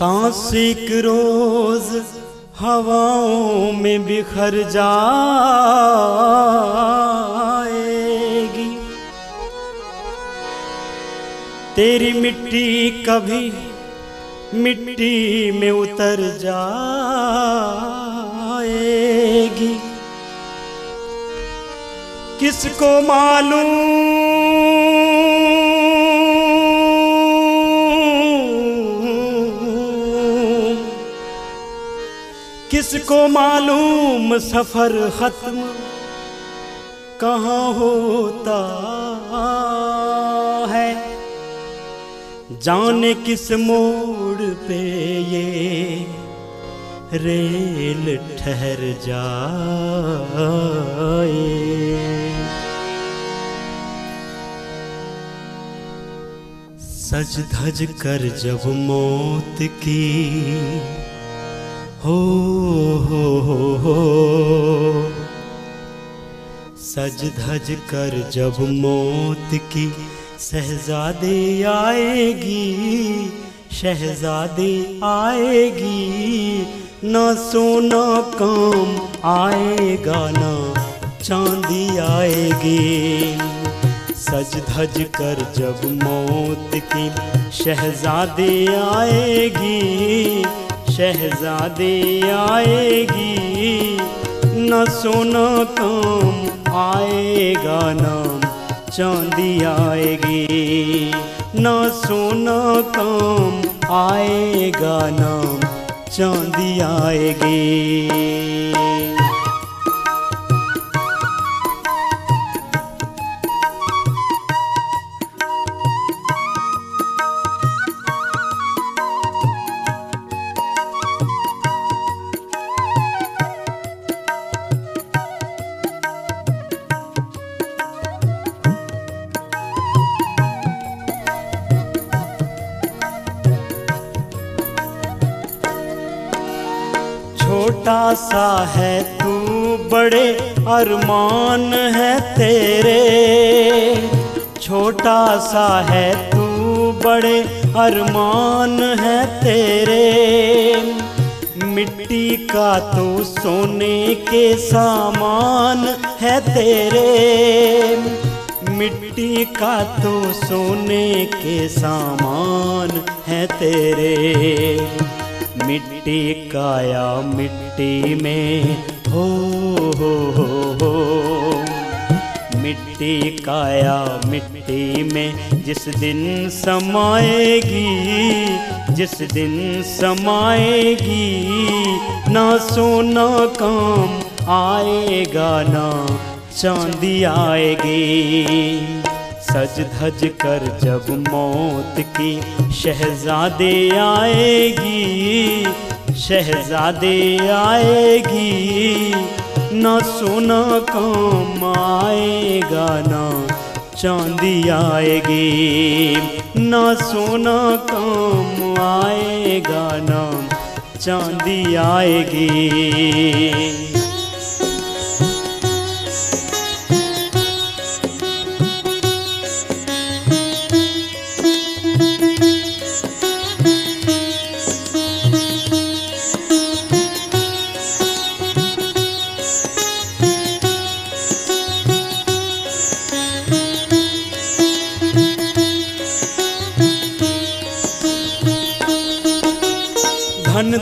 सांस एक रोज हवाओं में बिखर जाएगी। तेरी मिट्टी कभी मिट्टी में उतर जाएगी। किसको मालूम किसको मालूम सफ़र खत्म कहाँ होता है? जाने किस मोड़ पे ये रेल ठहर जाए। सज धज कर जब मौत की हो हो हो हो। सज धज कर जब मौत की शहजादे आएगी शहजादे आएगी। ना सोना काम आएगा, ना चांदी आएगी। सज धज कर जब मौत की शहजादे आएगी शहजादे आएगी। न सोना काम आएगा नाम चांदी आएगी। न सोना काम आएगा नाम चांदी आएगी। छोटा सा है, तू बड़े अरमान है तेरे। छोटा सा है, तू बड़े अरमान है तेरे। मिट्टी का तो सोने के सामान है तेरे। मिट्टी का तो सोने के सामान है तेरे। मिट्टी काया मिट्टी में, हो हो हो हो। मिट्टी काया मिट्टी में, जिस दिन समाएगी, जिस दिन समाएगी, ना सोना काम आएगा, ना चांदी आएगी। सज धज कर जब मौत की शहजादे आएगी शहजादे आएगी, न सोना काम आएगा, ना चांदी आएगी, न सोना काम आएगा, ना चांदी आएगी।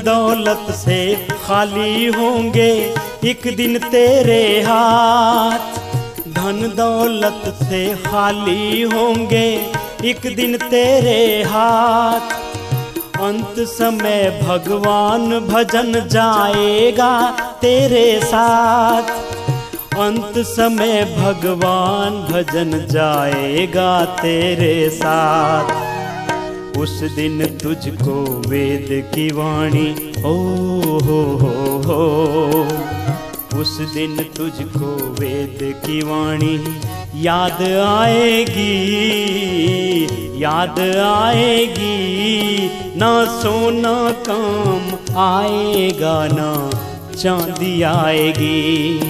दौलत से खाली होंगे एक दिन तेरे हाथ। धन दौलत से खाली होंगे एक दिन तेरे हाथ। अंत समय भगवान भजन जाएगा तेरे साथ। अंत समय भगवान भजन जाएगा तेरे साथ। उस दिन तुझको वेद की वाणी, ओ हो हो हो। उस दिन तुझको वेद की वाणी, याद आएगी याद आएगी। ना सोना काम आएगा, ना चांदी आएगी।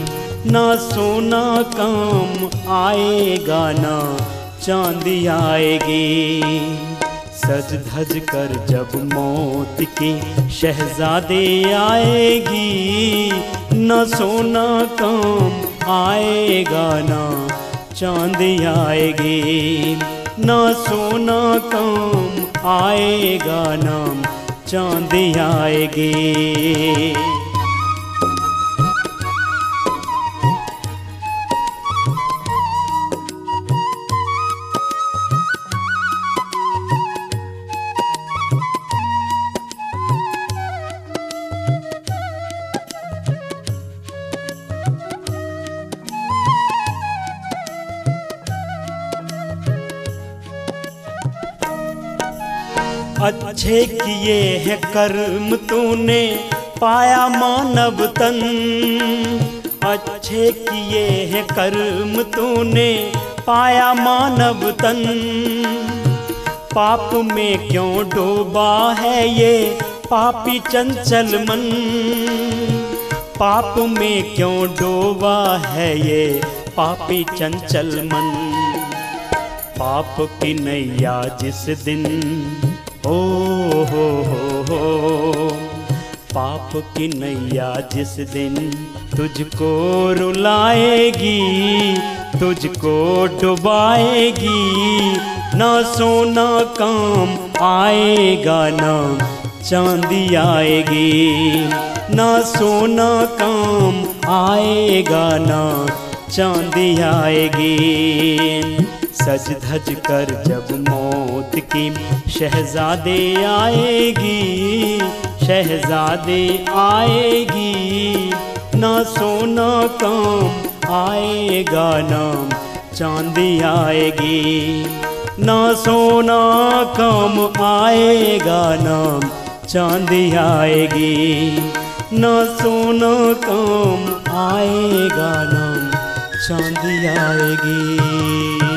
ना सोना काम आएगा, ना चांदी आएगी। सज धज कर जब मौत की शहजादे आएगी, न सोना काम आएगा, ना चांदी आएगी, न सोना काम आएगा, ना चांदी आएगी। अच्छे किए हैं कर्म तूने, पाया मानव तन। अच्छे किए हैं कर्म तूने, पाया मानव तन। पाप में क्यों डूबा है ये पापी चंचल मन? पाप में क्यों डूबा है ये पापी चंचल मन? पाप की नैया जिस दिन ओ हो हो हो। पाप की नैया जिस दिन तुझको रुलाएगी, तुझको डुबाएगी, ना सोना काम आएगा, ना चांदी आएगी, ना सोना काम आएगा, ना चांदी आएगी। सज धज कर जब मौत की शहजादे आएगी शहजादे आएगी। ना सोना काम आएगा नाम चांदी आएगी। ना सोना काम आएगा नाम चांदी आएगी। ना सोना काम आएगा नाम चांदी आएगी।